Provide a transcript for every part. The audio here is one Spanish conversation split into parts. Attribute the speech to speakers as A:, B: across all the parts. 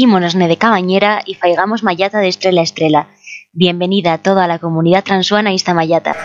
A: ímonos de cabañera y faigamos mayata de estrella a estrella. Bienvenida a toda la comunidad transuana esta mayata.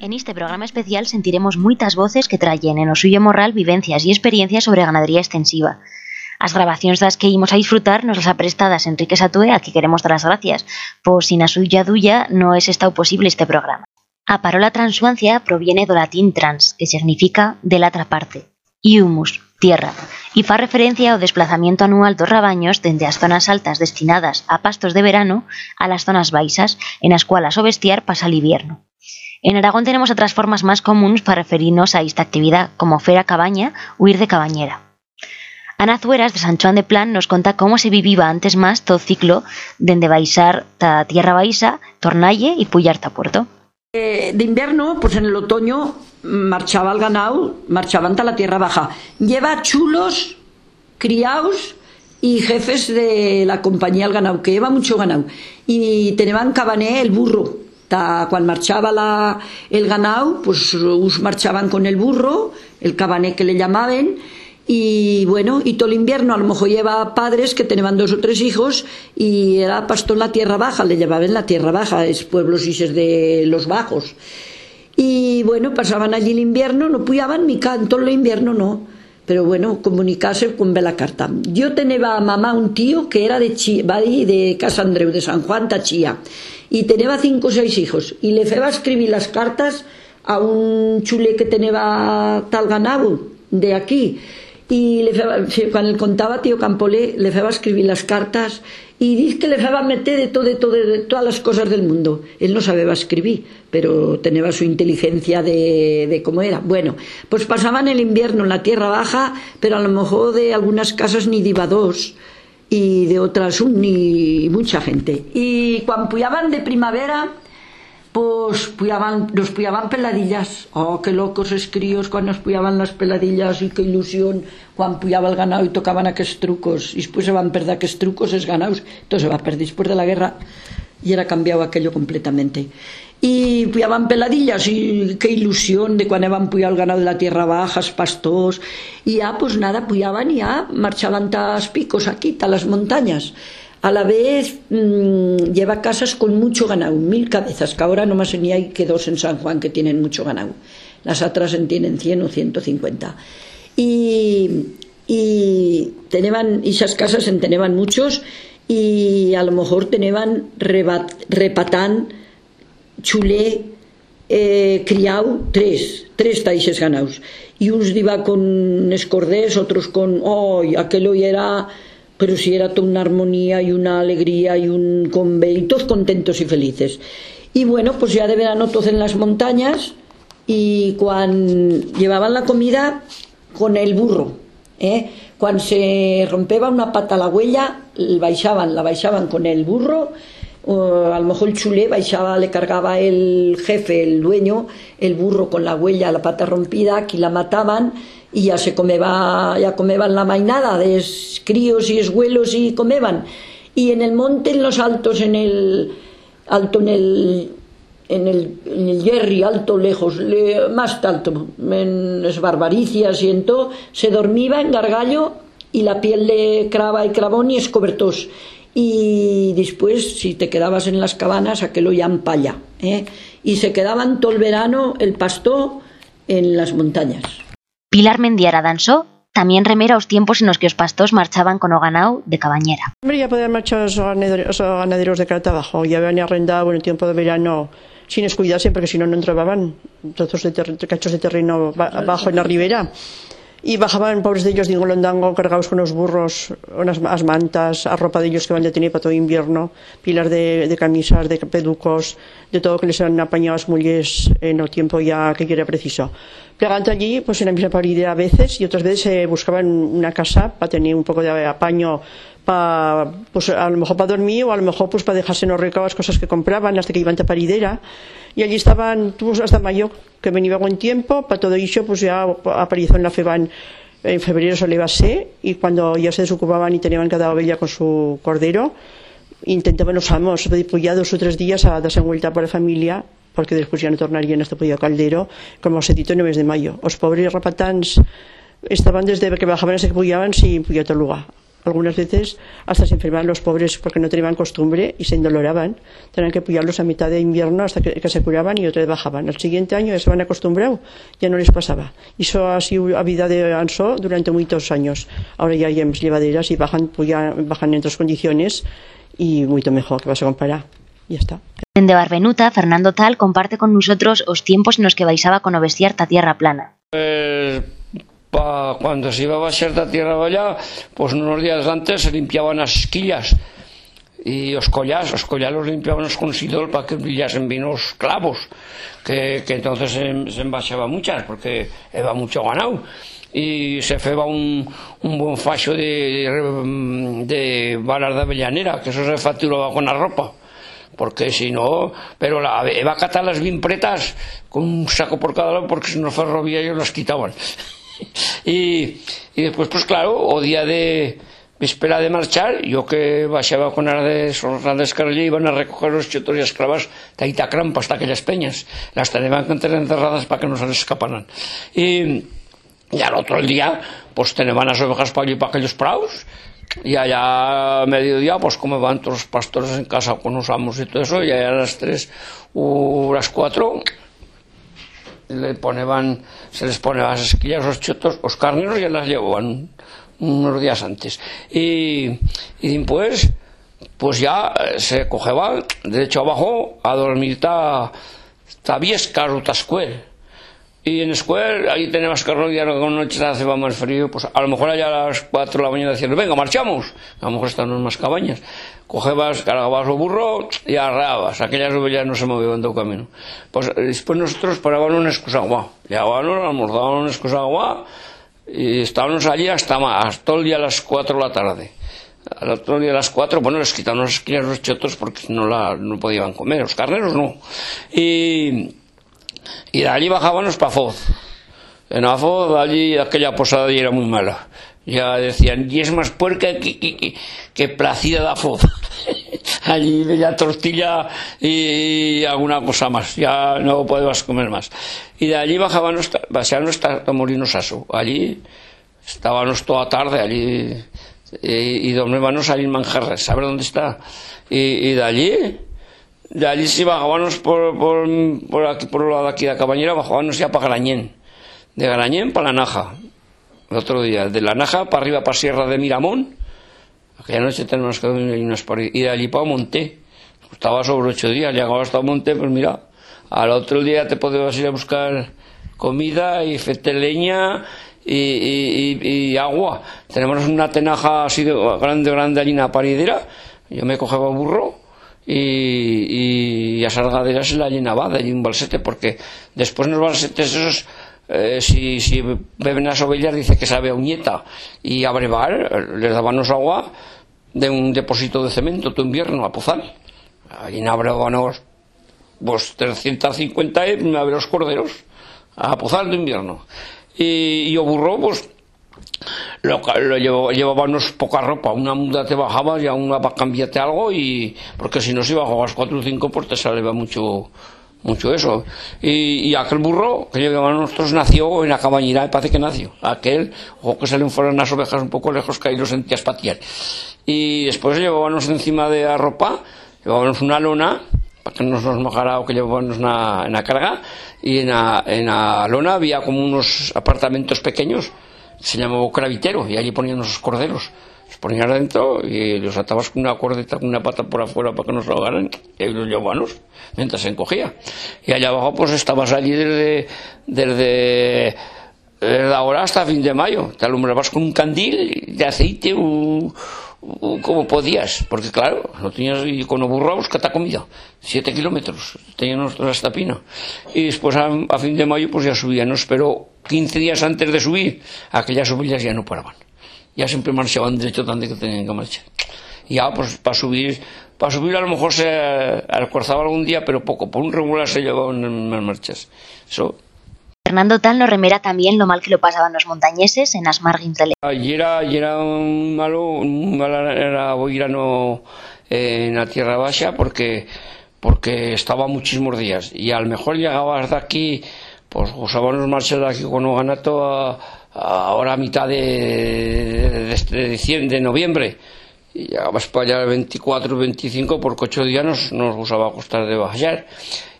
B: En este programa especial sentiremos muchas voces que traen en lo suyo moral vivencias y experiencias sobre ganadería extensiva. As grabacións das que imos a disfrutar nos las aprestadas Enrique Satue a que queremos dar as gracias, pois sin a suya duya no es estado posible este programa. A parola transuancia proviene do latín trans, que significa de la otra parte, y humus, tierra, y fa referencia ao desplazamiento anual dos rabaños dende as zonas altas destinadas a pastos de verano a las zonas baixas, en as cuales o bestiar pasa el invierno. En Aragón tenemos otras formas más comunes para referirnos a esta actividad, como fera cabaña o ir de cabañera. Ana Zueras de San Juan de Plan nos conta cómo se vivía antes más todo ciclo dende baixar ta Tierra Baixa, Tornalle y Puyarta Puerto.
C: Eh, de invierno, pues en el otoño marchaba el ganado, marchaban a la Tierra Baja. Lleva chulos, criados y jefes de la compañía el ganado, que lleva mucho ganado. Y tenían cabané el burro. Cuando marchaba el ganado, pues us marchaban con el burro, el cabané que le llamaban, y bueno, y todo el invierno a lo mejor lleva padres que tenían dos o tres hijos y era pastor en la tierra baja, le llevaban la tierra baja, es pueblos y de los bajos. Y bueno, pasaban allí el invierno, no puyaban ni canto el invierno no. Pero bueno, comunicarse con la carta. Yo tenía a mamá un tío que era de, de Casa Andreu, de San Juan, Tachía, y tenía cinco o seis hijos. Y le feba escribir las cartas a un chule que tenía tal ganado de aquí y le feba, cuando le contaba tío Campolé le feba escribir las cartas y dice que le feba meter de todo, de todo, de todas las cosas del mundo. Él no sabía escribir, pero tenía su inteligencia de, de cómo era. Bueno, pues pasaban el invierno en la tierra baja, pero a lo mejor de algunas casas ni diva dos y de otras ni mucha gente. Y cuando puyaban de primavera, pues puyaban, nos puyaban peladillas. Oh, qué locos es críos cuando nos puyaban las peladillas y qué ilusión cuando puyaba el ganado y tocaban aquellos trucos. Y después se van perder aquellos trucos, es ganados. Entonces se va a perder después de la guerra y era cambiado aquello completamente. Y puyaban peladillas y qué ilusión de cuando iban puyar el ganado de la tierra baja, pastos. Y ya, pues nada, puyaban y ya marchaban tas picos aquí, las montañas. A la vez mmm, lleva casas con mucho ganado, mil cabezas, que ahora nomás ni hay que dos en San Juan que tienen mucho ganado. Las otras tienen 100 o 150. Y, y tenían, esas casas en tenían muchos y a lo mejor tenían repatán, chulé, eh, criau, tres, tres taixes ganados. Y uns iba con escordés, otros con, oh, aquello era pero si era toda una armonía y una alegría y un conve y todos contentos y felices. Y bueno, pues ya de verano todos en las montañas y cuando llevaban la comida con el burro, ¿eh? cuando se rompeba una pata la huella, la baixaban, la baixaban con el burro, o a lo mejor el chulé baixaba, le cargaba el jefe, el dueño, el burro con la huella, la pata rompida, aquí la mataban y ya se comeba, ya comeban la mainada de críos y esguelos y comeban. Y en el monte, en los altos, en el alto, en el en el, alto, lejos, le, más alto, en las barbaricias y en todo, se dormía en gargallo y la piel de craba y cravón y escobertos. Y después, si te quedabas en las cabanas, aquello ya en palla. ¿eh? Y se quedaban todo el verano el pasto en las montañas.
B: Pilar Mendiara danzó también remera los tiempos en los que los pastos marchaban con o ganado de cabañera.
D: Hombre, ya podían marchar los ganaderos de carta abajo, ya habían arrendado en el tiempo de verano sin descuidarse porque si no no entraban trozos de cachos de terreno abajo en la ribera y bajaban pobres de ellos de Ingolondango cargados con unos burros, unas mantas, ropa de ellos que van a tener para todo invierno, pilas de, de camisas, de peducos, de todo que les han apañado las mujeres en el tiempo ya que quiera preciso. Plegando allí, pues en la misma paridad a veces y otras veces se buscaban una casa para tener un poco de apaño para, pues a lo mejor para dormir o a lo mejor pues para dejarse en los recados cosas que compraban hasta que iban a paridera y allí estaban pues, hasta mayo que venía buen tiempo para todo eso pues ya apareció en la FEBAN en febrero solía ser y cuando ya se desocupaban y tenían cada ovella con su cordero intentaban los amos pues ya dos o tres días a darse vuelta por la familia porque después ya no tornarían hasta Pollo Caldero, como se dito en el mes de mayo. Los pobres rapatans estaban desde que bajaban se puyaban sin puyar lugar. Algunas veces hasta se enfermaban los pobres porque no tenían costumbre y se endoloraban. Tenían que puyarlos a mitad de invierno hasta que, que se curaban y otra vez bajaban. El siguiente año ya se van acostumbrado, ya no les pasaba. Y eso ha sido a vida de Anso durante muchos años. Ahora ya hay llevaderas y bajan, puyan, bajan en otras condiciones y mucho mejor que vas a comparar. Y ya está.
B: En de Barbenuta, Fernando Tal comparte con nosotros os tiempos en los que baixaba con o bestiar ta tierra plana.
E: Eh, pa, cuando se iba a baixar da tierra allá, pois nos días antes se limpiaban as quillas e os collas, os collás los limpiábamos con sidol para que brillasen bien os clavos, que, que entonces se, se embaixaba muchas, porque era mucho ganado, e se feba un, un buen facho de, de, mm, de balas de avellanera, que eso se facturaba con a ropa, porque si no, pero la, va a catar las bien pretas con un saco por cada lado, porque si no ferrovía ellos las quitaban. e, e despois, pois claro, o día de víspera de marchar, yo que baixaba con as de Sonrada Escarlle, iban a recoger os chetos e as clavas Itacrampa hasta aquellas peñas. Las tenían que tener encerradas para que non se les escaparan. E, e al outro día, pois pues, teneban as ovejas para allí para aquellos praus, e allá a mediodía, pois como van todos os pastores en casa con os amos e todo eso, e allá a las tres ou las cuatro, le poneban, se les ponían las esquillas, los chotos, los carneros ya las llevaban unos días antes. Y, y después, pues ya se cogeban, de hecho abajo, a dormir ta, ta Viesca o y en Square, ahí tenemos que rodear con noche hace va más frío, pues a lo mejor allá a las 4 de la mañana diciendo, venga, marchamos. A lo mejor están en más cabañas. Cogebas, cargabas el burro y arreabas. Aquellas ovejas no se movían de camino. Pues después nosotros parábamos en Escosagua. Llegábamos, almorzábamos en Escosagua y estábamos allí hasta más, todo el día a las 4 de la tarde. Al otro día a las 4, bueno, les quitaban las esquinas los chotos porque no, la, no podían comer, los carneros no. Y y de allí bajábamos para Foz. En Foz, allí aquella posada y era muy mala. Ya decían, y es más puerca que, que, que, placida da Foz. allí bella tortilla y alguna cosa más. Ya no podías comer más. Y de allí bajábamos, bajábamos hasta Molinos Aso. Allí estábamos toda tarde, allí y, y dormíamos allí en Manjarres. ¿Sabes dónde está? Y, y de allí de allí si bajábamos por, por, por, aquí, por lado de aquí de Cabañera, bajábamos ya para Garañén. De Garañén para la Naja. El otro día. De la Naja para arriba para Sierra de Miramón. Aquella noche tenemos que ir allí para Monte. Estaba sobre ocho días, llegaba hasta Monte, pues mira, al otro día te podías ir a buscar comida y fete leña y, y, y, y, agua. Tenemos una tenaja así de grande, grande allí en la paridera. Yo me cogeba burro y, y a Salgadera se la llenaba de un balsete, porque después los balsetes esos, eh, si, si beben las ovejas, dice que sabe a uñeta, y a brevar, les dabanos agua de un depósito de cemento, tu invierno, a Pozal. Allí en abrebanos, pues 350 y los corderos, a Pozal de invierno. Y, y o burro, pues lo, lo llevábamos poca ropa, una muda te bajabas y a una para cambiarte algo y porque si no si bajabas cuatro o cinco pues te salía mucho mucho eso. Y, y aquel burro que llevaban nosotros nació en la cabañera me parece que nació aquel o que salen fuera las ovejas un poco lejos que ahí lo sentías patear y después llevábamos encima de la ropa llevábamos una lona para que no nos mojara o que llevábamos en la carga y en la lona había como unos apartamentos pequeños se llamaba cravitero y allí ponían los corderos. Los ponían adentro y los atabas con una cordeta, con una pata por afuera para que no se ahogaran y los llevaban mientras se encogía. Y allá abajo pues estabas allí desde, desde, desde ahora hasta fin de mayo. Te alumbrabas con un candil de aceite o como podías, porque claro, no tenías y con burros que te ha comido, siete kilómetros, teníamos hasta Pina. Y después a, a, fin de mayo pues ya subíamos, pero 15 días antes de subir, aquellas ovejas ya no paraban. Ya siempre marchaban derecho tanto que tenían que marchar. Y ya pues para subir, para subir a lo mejor se alcorzaba algún día, pero poco, por un regular se llevaban en las marchas. Eso
B: Fernando Tal nos remera también lo mal que lo pasaban los montañeses en las margens del
E: Y era, y era un malo, un malo era boirano eh, en la tierra baja porque porque estaba muchísimos días. Y a lo mejor llegabas de aquí pues usábamos marchar de aquí con un ganato a, ahora a mitad de, de, diciembre, de noviembre. Y llegabas para allá el 24 25 porque ocho días nos, nos gustaba costar de bajar.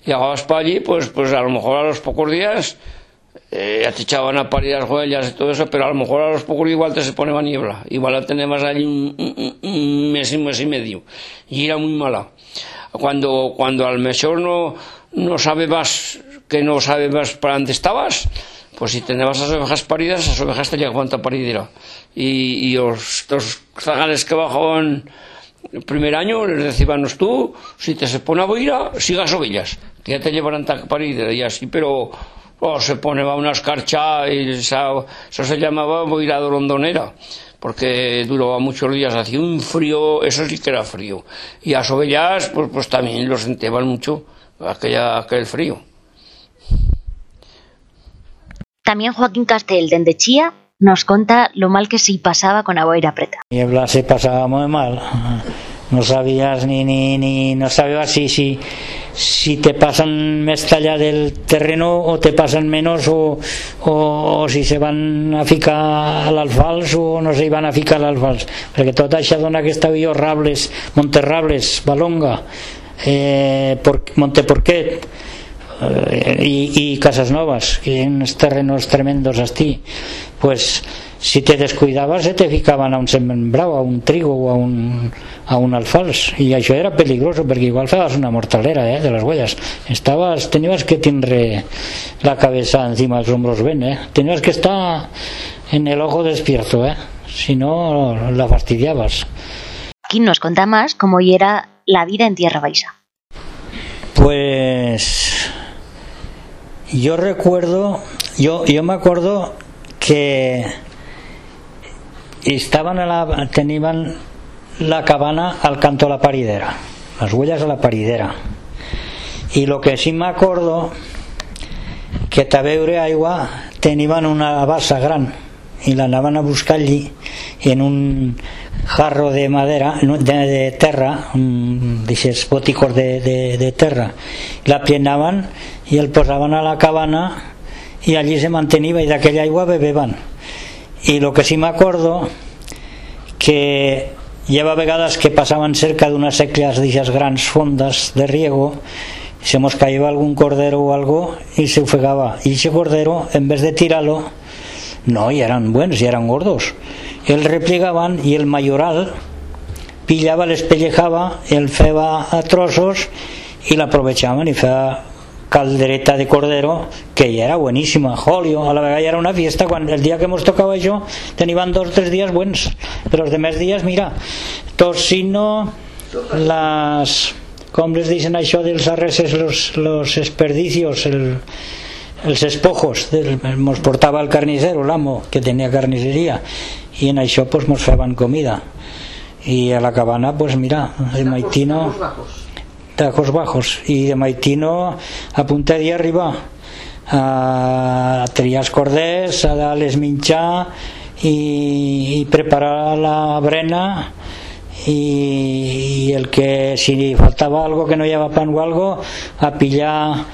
E: Llegabas para allí pues pues a lo mejor a los pocos días eh, ya te echaban a parir las huellas y todo eso, pero a lo mejor a los pocos igual te se ponía niebla. Igual la tenemos allí un, un, mes, un mes y medio. Y era muy mala. Cuando, cuando al mejor no, no sabes que no sabes para dónde estabas, pues si tenías las ovejas paridas, las ovejas te llegaban a paridera. Y, y los, los zagales que bajaban el primer año les decíamos tú, si te se pone a boira, sigas ovillas, que ya te llevarán a paridera y así, pero o se ponía una escarcha y eso, se llamaba boira rondonera porque duraba muchos días, hacía un frío, eso sí que era frío. Y a ovellas, pues, pues también lo sentaban mucho, aquella, aquel frío.
B: También Joaquín Castel, de Chía, nos cuenta lo mal que se pasaba con la boira preta.
F: Niebla se pasaba muy mal. No sabías ni, ni, ni no sabías si, si, si te pasan más talla del terreno o te pasan menos o, o, si se van a ficar al alfals o no se iban a ficar al alfals perquè tota aquesta dona que estava jo Rables, Monterrables, Balonga. Eh, por, Monteporquet y, y Casas Novas que unos terrenos tremendos así pues si te descuidabas se te ficaban a un sembrado, a un trigo o a un, a un alfals y eso era peligroso porque igual febas una mortalera ¿eh? de las huellas estabas, tenías que tener la cabeza encima de los hombros ven ¿eh? tenías que estar en el ojo despierto ¿eh? si no la fastidiabas
B: ¿Quién nos cuenta más cómo era la vida en Tierra Baixa?
F: Pues yo recuerdo yo, yo me acuerdo que estaban a la, tenían la cabana al canto de la paridera, las huellas a la paridera. Y lo que sí me acuerdo que Tabeure Agua tenían una basa gran y la andaban a buscar allí en un jarro de madera, de, de terra, dices boticos de, de, terra, la plenaban y el posaban a la cabana y allí se mantenía y de aquella agua bebeban. Y lo que sí me acuerdo que lleva vegadas que pasaban cerca de unas seclas de esas grandes fondas de riego se nos caía algún cordero o algo y se ofegaba y ese cordero en vez de tirarlo no, y eran buenos y eran gordos él replegaban y el mayoral pillaba, les pellejaba él feba a trozos y la aprovechaban y fea caldereta de cordero que ya era buenísima. Jolio, a la vez ya era una fiesta. Cuando el día que hemos tocado yo tenían dos tres días buenos. Pero los demás días mira tocino las como les dicen això dels arreses los, los desperdicios el, els espojos del, mos el carnicero l'amo que tenia carnisseria i en això pues mos feban comida. I a la cabana pues mira el maitino tacos bajos. Y de Maitino a punta de arriba. A triar corders, a darles minxar i, i preparar la brena i, i el que si faltava algo que no hi havia pan o algo a pillar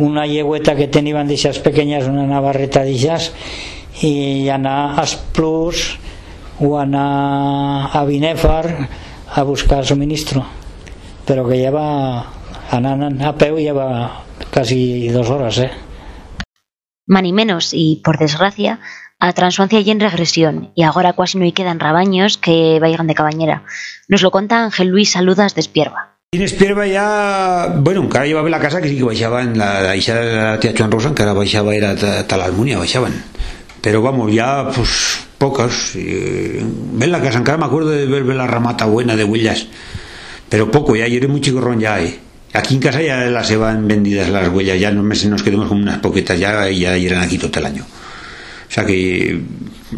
F: una llegüeta que tenien d'aixes pequeñas una navarreta d'aixes i anar a Esplus o anar a Binèfar a buscar el subministro pero que lleva a peu lleva casi dos horas, ¿eh?
B: Mani menos, y por desgracia, a transuancia y en regresión, y ahora casi no hay quedan rabaños que vayan de cabañera. Nos lo cuenta Ángel Luis Saludas de Espierva.
G: En Espierva ya, bueno, encara llevaba la casa que sí que baixaban, la, la hija de la tía Joan Rosa, encara baixaba, era tal Almunia, baixaban. Pero vamos, ya, pues, pocas. ven la casa, encara me acuerdo de ver, la ramata buena de huellas pero poco, ya yo era muy chicorrón ya. Eh. Aquí en casa ya las se van vendidas las huellas, ya no nos quedamos con unas poquetas ya y ya eran aquí todo el año. O sea que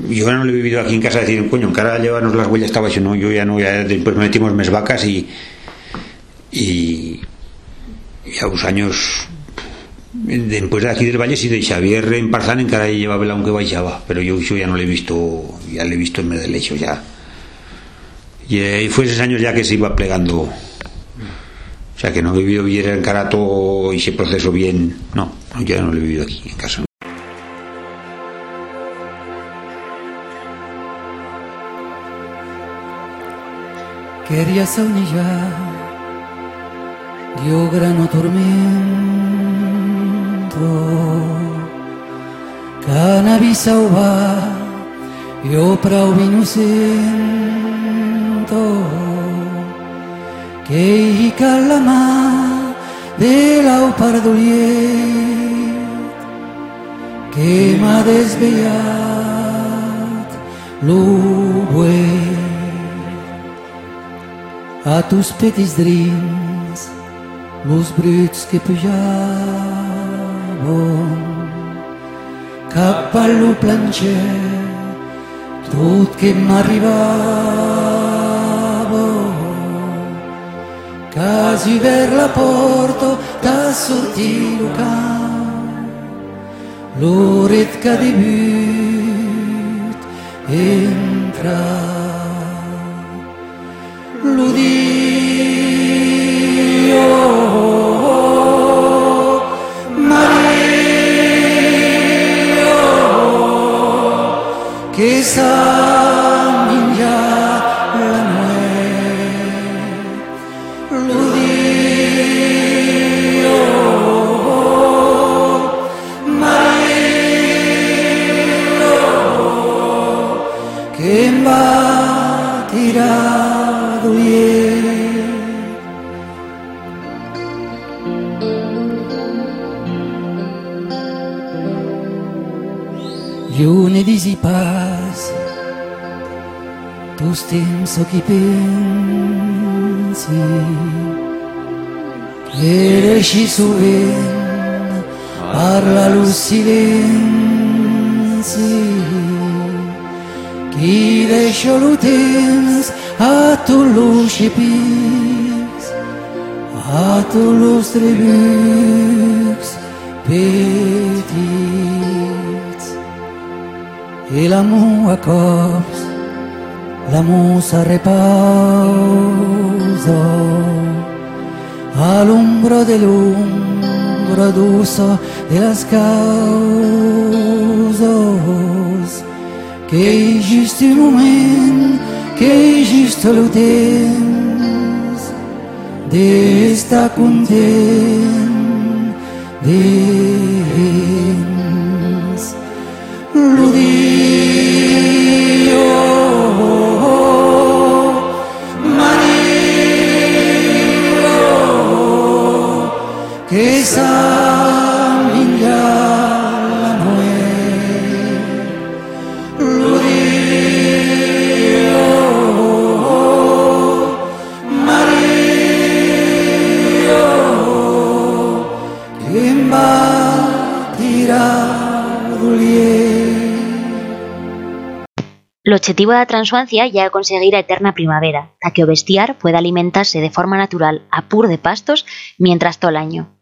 G: yo no lo he vivido aquí en casa decir, coño, en cara llevarnos las huellas estaba hecho, no, yo ya no, ya después metimos mes vacas y, y, y a unos años después de aquí del Valle sí de Xavier en Parzán en cara llevaba aunque baixaba pero yo, yo ya no lo he visto ya lo he visto en medio del hecho ya y, eh, y fue esos años ya que se iba plegando O sea que no he vivido bien en Carato y ese proceso bien. No, yo no lo he vivido aquí en casa.
H: Quería saunillar, dio grano tormento, cannabis auba, yo prau vinocento, que hi calama de la pardoliet, que m'ha desvellat l'ubuet a tus petits drins, los bruts que pujaven cap a lo planxer, tot que m'arribava. Quasi ver la porta da sortir lo camp, l'oret que debut entrar. Lo so 속이 빈지 Ele și suvin Parla lui silenzi Chi deixo l'utens A tu luce pis A tu lustre lux Petits Et l'amour à corps la musa repausa all'ombra dell'ombra d'uso de las causas que just un moment que just el temps d'estar content dins lo dio
B: de la transuancia ya é conseguir a eterna primavera, ta que o bestiar pueda alimentarse de forma natural a pur de pastos mientras todo el año.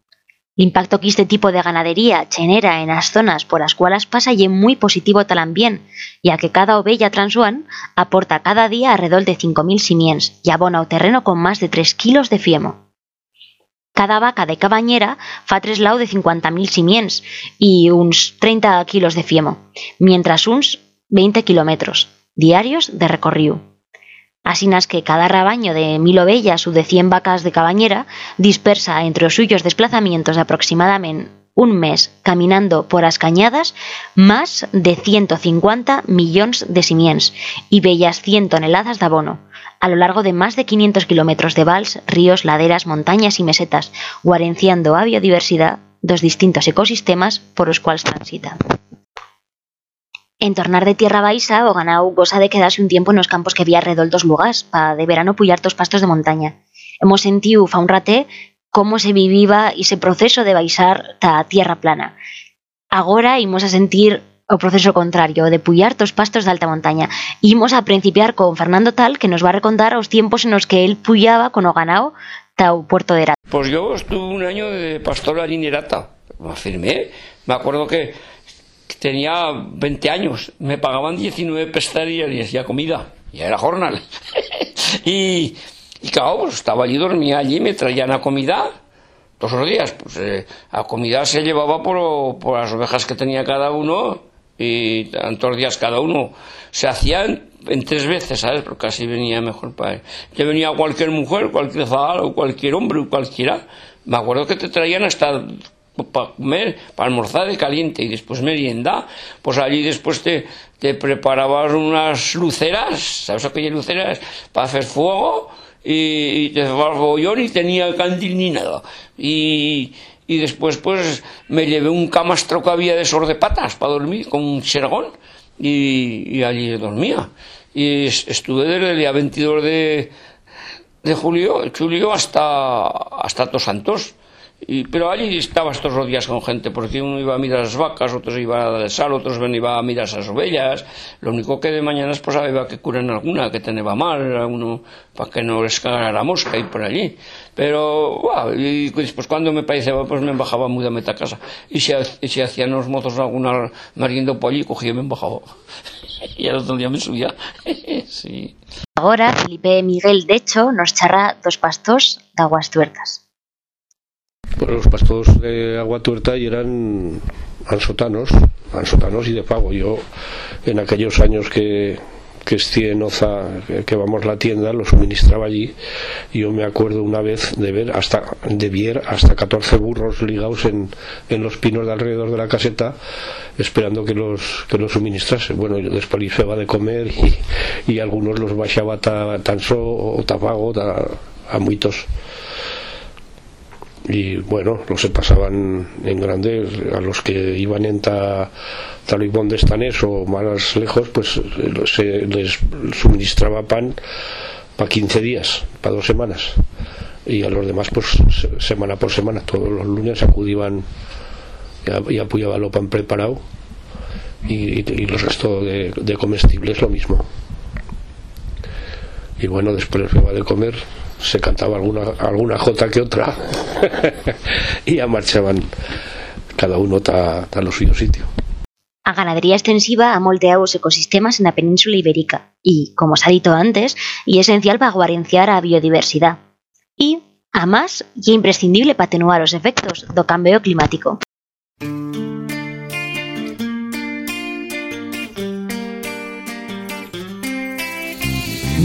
B: L'impacto que este tipo de ganadería genera en las zonas por las cuales pasa y muy positivo también, ya que cada ovella transuan aporta cada día alrededor de 5.000 simiens y abona o terreno con más de 3 kilos de fiemo. Cada vaca de cabañera fa treslau de 50.000 simiens y uns 30 kilos de fiemo, mientras uns 20 kilómetros diarios de recorrido. Asinas que cada rabaño de mil ovellas o de 100 vacas de cabañera dispersa entre os suyos desplazamientos de aproximadamente un mes caminando por as cañadas más de 150 millones de simiens y bellas 100 toneladas de abono, a lo largo de más de 500 kilómetros de vals, ríos, laderas, montañas y mesetas, guarenciando a biodiversidad dos distintos ecosistemas por os cuales transita. En tornar de tierra baixa, o ganau goza de quedarse un tiempo nos campos que había alrededor dos lugares, pa de verano pullar tos pastos de montaña. Hemos sentido fa un raté cómo se viviva ese proceso de baixar ta tierra plana. Agora imos a sentir o proceso contrario, de pullar tos pastos de alta montaña. Imos a principiar con Fernando Tal, que nos va a recontar os tiempos en los que él pullaba con o ganao ta o puerto de Era.
E: Pues yo estuve un año de pastor alinerata. Me afirmé. Me acuerdo que tenía 20 años. Me pagaban 19 pestas y comida. Ya era jornal. y, Y claro, pues estaba allí, dormía allí, me traían a comida todos los días. Pues eh, a comida se llevaba por, las ovejas que tenía cada uno y tantos días cada uno. Se hacían en tres veces, ¿sabes? Porque así venía mejor para él. Que venía cualquier mujer, cualquier zagal o cualquier hombre o cualquiera. Me acuerdo que te traían hasta para comer, para almorzar de caliente y después merienda, pues allí después te, te preparabas unas luceras, ¿sabes aquellas luceras? Para hacer fuego y, te llevabas bollón y tenía candil ni nada. Y, y después pues me llevé un camastro que había de sor de patas para dormir con un sergón y, allí dormía. Y estuve desde el día 22 de, de julio, julio hasta, hasta Tos Santos. Y, pero allí estabas todos los días con gente, porque uno iba a mirar las vacas, otros iban a dar sal, otros iban a mirar las ovellas. Lo único que de mañana pues había que curar alguna que tenía mal, uno, para que no les cagara la mosca y por allí. Pero, wow, y después cuando me parecía, pues me bajaba muy de meta a casa. Y si, hacían los mozos alguna mariendo por allí, cogía y me bajaba. y al otro día me subía. sí.
B: Agora, Felipe Miguel Decho nos charra dos pastos de aguas tuertas.
I: Los pastos de agua tuerta y eran ansotanos, ansotanos y de pago. Yo, en aquellos años que, que esté en Oza, que, vamos la tienda, lo suministraba allí. Yo me acuerdo una vez de ver hasta, de ver hasta 14 burros ligados en, en los pinos de alrededor de la caseta, esperando que los, que los suministrase. Bueno, después les de comer y, y algunos los bajaba ta, tan so o tapago ta, a muitos y bueno, los se pasaban en grande a los que iban en ta, Talibón de Estanés o más lejos pues se les suministraba pan para 15 días, para dos semanas. Y a los demás pues semana por semana todos los lunes acudían y apoyaban lo pan preparado. Y, y los restos de, de comestibles lo mismo. Y bueno después les iba de comer se cantaba alguna, alguna jota que otra y ya marchaban cada uno a lo suyo sitio.
B: A ganadería extensiva ha moldeado los ecosistemas en la península ibérica y, como se ha dicho antes, y esencial para guarenciar a biodiversidad. Y, además, y imprescindible para atenuar los efectos do cambio climático.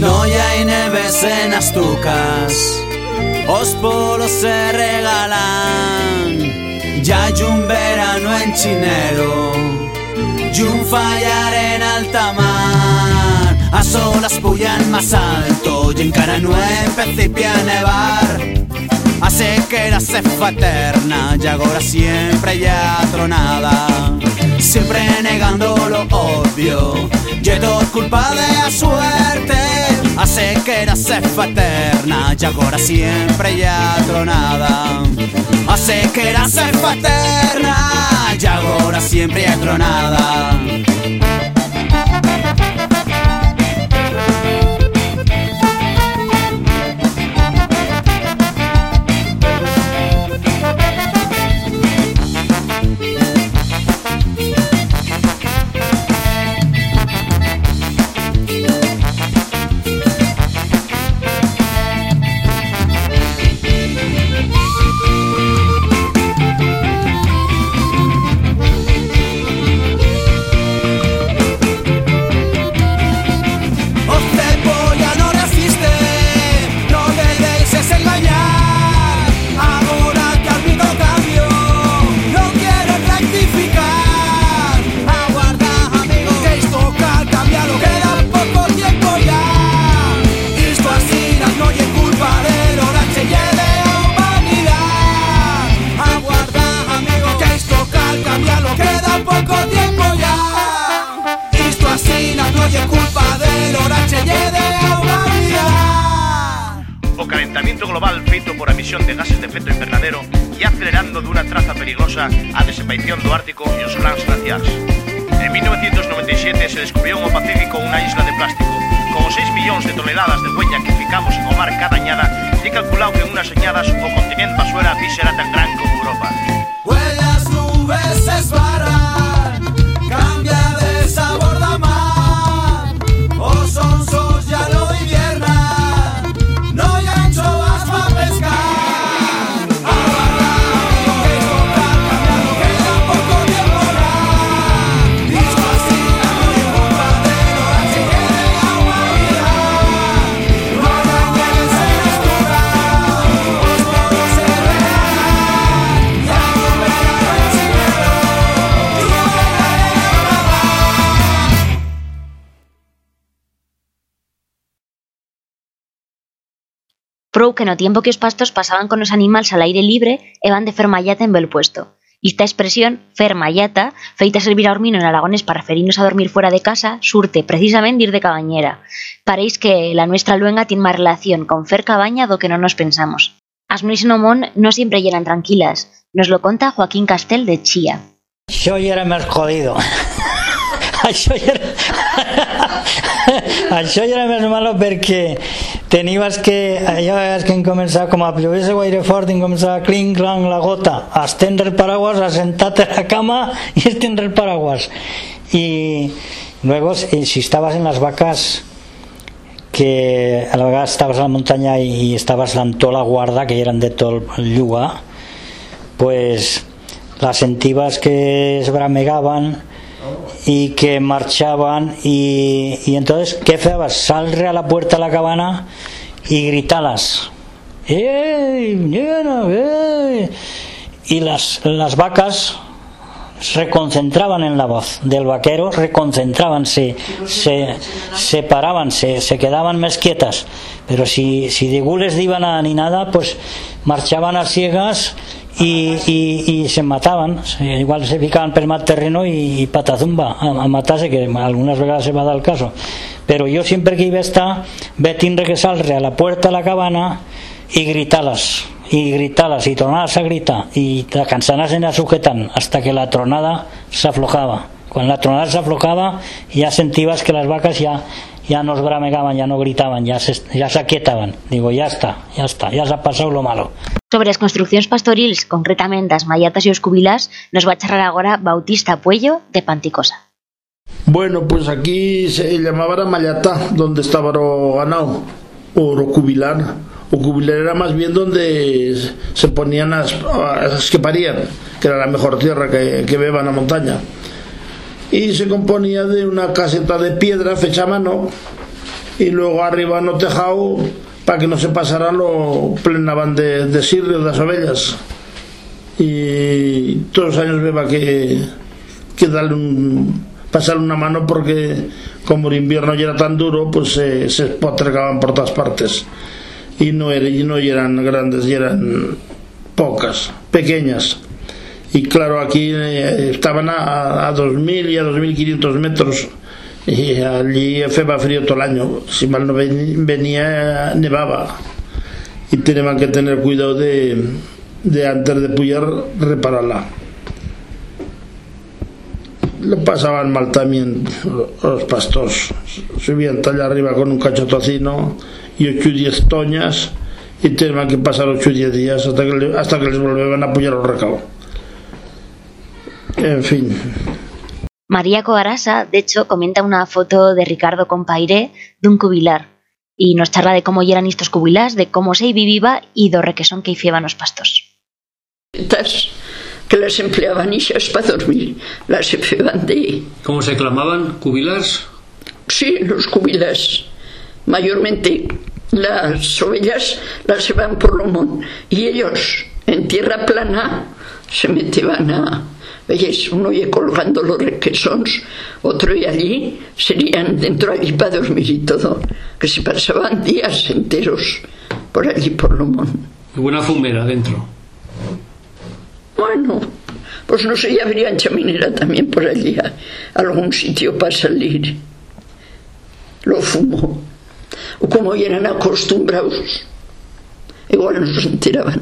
J: No hay neves en Astucas, os polos se regalan, ya hay un verano en Chinero, y un fallar en alta mar. A solas pullan más alto y en cara no empecipia a nevar. A sequera se fa eterna y ahora siempre ya tronada. Siempre negando lo obvio, y todo culpa de la suerte. A sequera se fa eterna y ahora siempre ya tronada. A sequera se fa eterna y ahora siempre ya
K: desaparición do Ártico e os glaciares. En 1997 se descubriu no Pacífico unha isla de plástico. Con os 6 millóns de toneladas de huella que ficamos en o mar cada añada, é calculado que en unhas añadas o continente Pasuera vi será tan gran como Europa.
J: Huellas nubes
B: prou que no tiempo que os pastos pasaban con os animales al aire libre evan de fer mallata en bel puesto. Y esta expresión, fer mallata, feita servir a Ormino en Aragones para referirnos a dormir fuera de casa, surte precisamente ir de cabañera. Paréis que la nuestra luenga tiene más relación con fer cabaña do que no nos pensamos. As nuis nomón no siempre llenan tranquilas. Nos lo conta Joaquín Castel de Chía.
F: Yo ya era más jodido. ja era... això ja era més malo perquè tenies que allò és que començava com a plovés gaire fort em començava clinc clang la gota. A estendre el paraguas a sentar-te a la cama i estendre el paraguas. Y luego si estabas en las vacas que a la vegada estaves a la muntanya i estaves amb tota la guarda que eren de tot el llua pues las sentives que es bramegaven y que marchaban y, y entonces ¿qué hacías? Salre a la puerta de la cabana y gritalas y las, las vacas se reconcentraban en la voz del vaquero, reconcentraban, se, se separaban, se, se quedaban más quietas. Pero si, si de gules iban a ni nada, pues marchaban a ciegas y, se mataban. Igual se picaban per mal terreno y, patazumba a, a, matarse, que algunas veces se va a dar el caso. Pero yo siempre que iba a estar, tindre que a la puerta de la cabana y gritalas y gritalas y tornadas a gritar y la cansanas en la sujetan hasta que la tronada se aflojaba. Cuando la tronada se aflojaba ya sentías que las vacas ya, ya no bramegaban, ya no gritaban, ya se, ya se aquietaban. Digo, ya está, ya está, ya se ha pasado lo malo.
B: Sobre as construccións pastorils, concretamente as mallatas e os cubilás, nos va a charlar agora Bautista Puello de Panticosa.
L: Bueno, pues aquí se llamaba la mallata, donde estaba o ganado, o o cubilar. O cubilar era más bien donde se ponían las, las que parían, que era la mejor tierra que, que beba en la montaña. Y se componía de una caseta de piedra fecha a mano, y luego arriba no tejado para que no se pasara lo plenaban de, de de las ovellas y todos los años beba que, que darle un, pasarle una mano porque como el invierno ya era tan duro pues se, se potregaban por todas partes. Y no, y no eran grandes y eran pocas, pequeñas y claro aquí eh, estaban a, a 2.000 y a 2.500 metros. Y allí feba frío todo el año. Si mal no venía nevaba. Y tenían que tener cuidado de, antes de puyar repararla. Lo pasaban mal también los pastores. Subían allá arriba con un cacho tocino y 8 o 10 toñas y tenían que pasar 8 o 10 días hasta que, hasta que les volvían a puyar los recados en fin
B: María Coarasa, de hecho, comenta una foto de Ricardo Compairé de un cubilar y nos charla de cómo eran estos cubilás, de cómo se vivía y do requesón que hicieban los pastos.
M: que las empleaban ellas para dormir, las hacían de...
N: ¿Cómo se clamaban? ¿Cubilars?
M: Sí, los cubilás. Mayormente las ovejas las llevaban por Lomón y ellos en tierra plana se metían a, veis, uno y colgando los requesons, otro y allí, serían dentro allí para dormir y todo, que se pasaban días enteros por allí por Lomón.
N: Y buena fumera dentro.
M: Bueno, pues no sé, ya habrían chaminera también por allí, a algún sitio para salir. Lo fumo. O como eran acostumbrados, igual no se enteraban,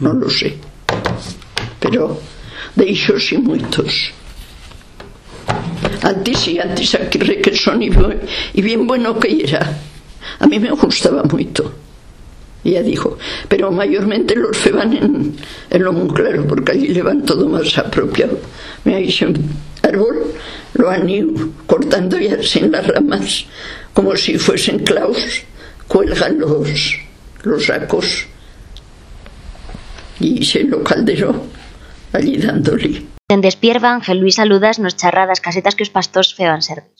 M: no lo sé. Pero de ellos y muchos. Antes y antes aquí requesón y, y bien bueno que era. A mí me gustaba mucho. Ya dijo, pero mayormente los feban en, en lo muy claro, porque allí le van todo más apropiado. Me dicho árbol, lo han ido cortando ya sin las ramas, como si fuesen clavos, cuelgan los, los sacos y se lo calderó allí dándole.
B: En Despierva, Ángel Luis Saludas nos charra das casetas que os pastores feban servir.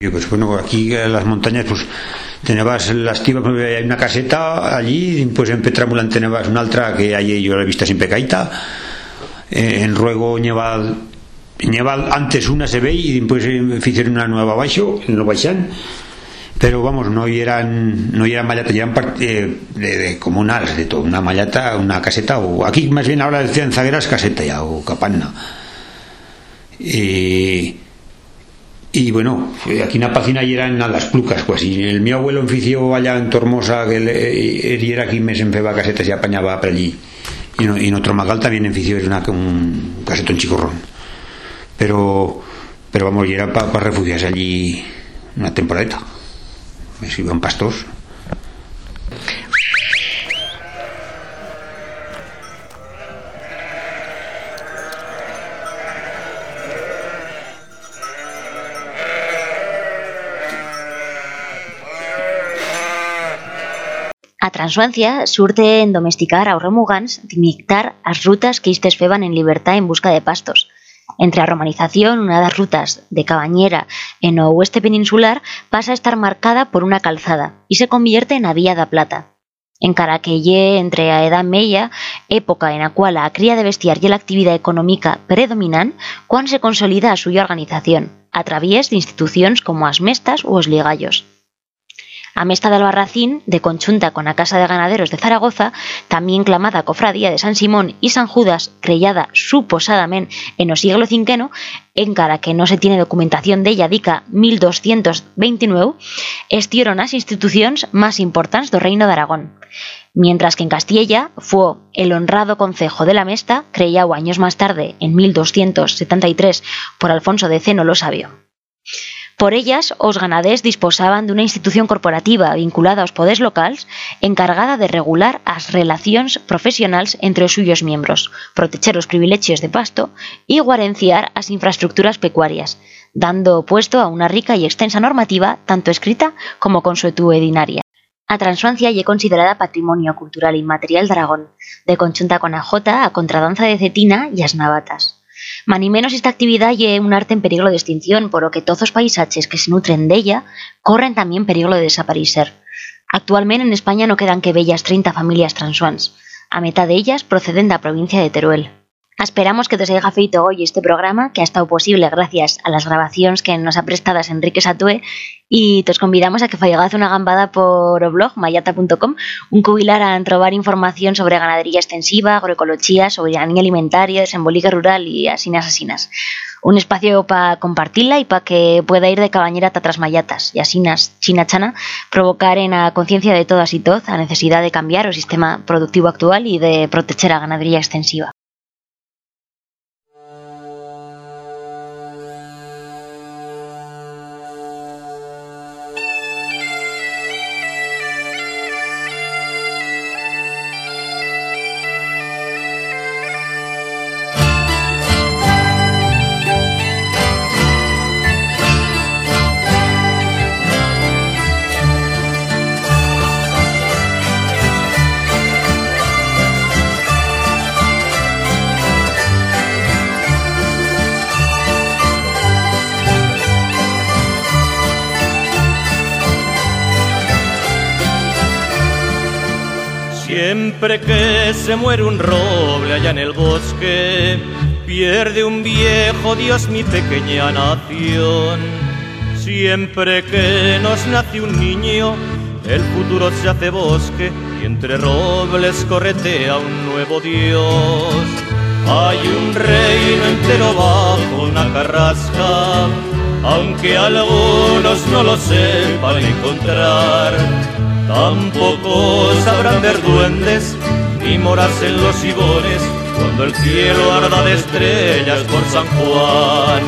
G: Y pues bueno, aquí en las montañas pues tenías las tibas, hay una caseta allí, pues en Petramulan tenías una altra que allí yo la he visto sin pecaita, eh, en Ruego lleva lleva antes una se ve y después hicieron una nueva abajo, en lo baixán, pero vamos, no eran no eran mallatas, eran eh, de, de, comunales, de todo, una mallata, una caseta, o aquí más bien ahora decían zagueras caseta ya, o capanna. Y, y bueno, aquí en la página eran las plucas, pues, y el mi abuelo ofició allá en Tormosa, que le, era aquí mes en feba casetas y apañaba por allí. Y, y en otro Magal también era una, un casetón chicorrón. Pero, pero vamos, y era para pa refugiarse allí una temporadita me pastos.
B: A Transuancia surte en domesticar aos remugans dimitar as rutas que istes feban en libertad en busca de pastos. Entre a romanización, una das rutas de Cabañera en oeste peninsular pasa a estar marcada por una calzada y se convierte en a Vía Plata. En cara que lle entre a Edad Media, época en la cual a cría de bestiar y la actividad económica predominan, cuán se consolida a suya organización, a través de instituciones como as mestas o os ligallos. A Mesta de Albarracín, de conchunta con la Casa de Ganaderos de Zaragoza, también clamada Cofradía de San Simón y San Judas, creyada suposadamente en el siglo V, encara que no se tiene documentación de ella dica 1229, estieron las instituciones más importantes del Reino de Aragón. Mientras que en Castilla fue el honrado concejo de la Mesta, creyado años más tarde, en 1273, por Alfonso de Ceno lo Sabio. Por ellas, os ganadés disposaban de una institución corporativa vinculada aos poderes locales encargada de regular as relacións profesionales entre os suyos miembros, proteger os privilegios de pasto y guarenciar as infraestructuras pecuarias, dando puesto a una rica y extensa normativa tanto escrita como consuetudinaria. A Transuancia lle considerada patrimonio cultural inmaterial de Aragón, de conchunta con a a contradanza de cetina y as navatas. Mani menos esta actividad es un arte en peligro de extinción, por lo que todos los paisajes que se nutren de ella corren también peligro de desaparecer. Actualmente en España no quedan que bellas 30 familias transuans. A mitad de ellas proceden de la provincia de Teruel. Esperamos que te haya feito hoy este programa, que ha estado posible gracias a las grabaciones que nos ha prestado Enrique Satue, y te convidamos a que fallegaz una gambada por o blog mayata.com, un cubilar a trobar información sobre ganadería extensiva, agroecología, soberanía alimentaria, desembolique rural y asinas asinas. Un espacio para compartirla y para que pueda ir de cabañera a tras mayatas y asinas china chana, provocar en la conciencia de todas y todos la necesidad de cambiar el sistema productivo actual y de proteger a ganadería extensiva.
O: Siempre que se muere un roble allá en el bosque, pierde un viejo Dios mi pequeña nación. Siempre que nos nace un niño, el futuro se hace bosque y entre robles corretea un nuevo Dios. Hay un reino entero bajo una carrasca, aunque algunos no lo sepan encontrar Tampoco sabrán ver duendes ni moras en los ibones cuando el cielo arda de estrellas por San Juan.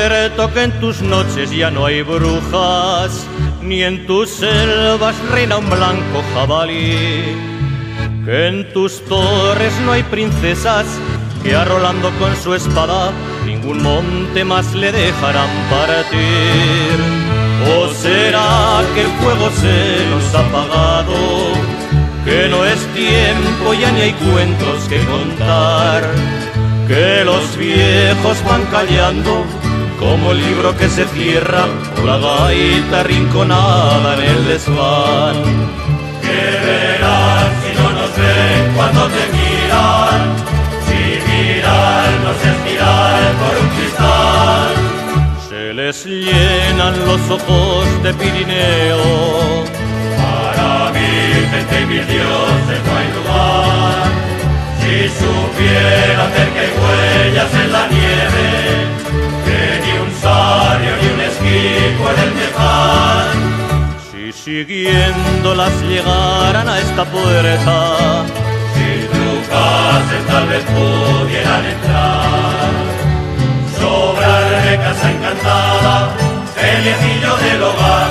O: Cierto que en tus noches ya no hay brujas, ni en tus selvas reina un blanco jabalí. Que en tus torres no hay princesas que arrolando con su espada ningún monte más le dejarán partir. ¿O será que el fuego se nos ha apagado? Que no es tiempo, ya ni hay cuentos que contar que los viejos van callando como libro que se cierra o la gaita rinconada en el desván.
P: Que verás si no nos ven cuando te miran, si miran no es mirar por un cristal.
O: Se les llenan los ojos de Pirineo.
P: Para mí, gente y mis dioses no hay lugar. Si supiera que hay huellas en la nieve, esquí pueden dejar.
O: Si siguiéndolas llegaran a esta puerta,
P: Si trucasen tal vez pudieran entrar. Sobre casa encantada, feliecillo del hogar.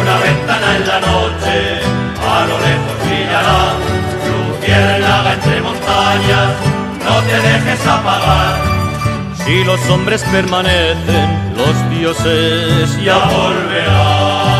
P: Una ventana en la noche, a lo lejos brillará. Luciérnaga entre montañas, no te dejes apagar.
O: Si los hombres permanecen, los dioses ya
P: Ya volverá.